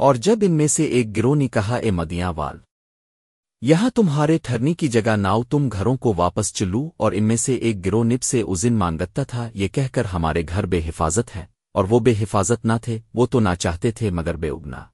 اور جب ان میں سے ایک گروہ نے کہا، اے مدیاں وال، یہاں تمہارے ٹھہرنے کی جگہ ناؤ، تم گھروں کو واپس چلو، اور ان میں سے ایک گروہ نب سے ازن مانگتا تھا، یہ کہہ کر ہمارے گھر بے حفاظت ہے، اور وہ بے حفاظت نہ تھے، وہ تو نہ چاہتے تھے مگر بے اگنا۔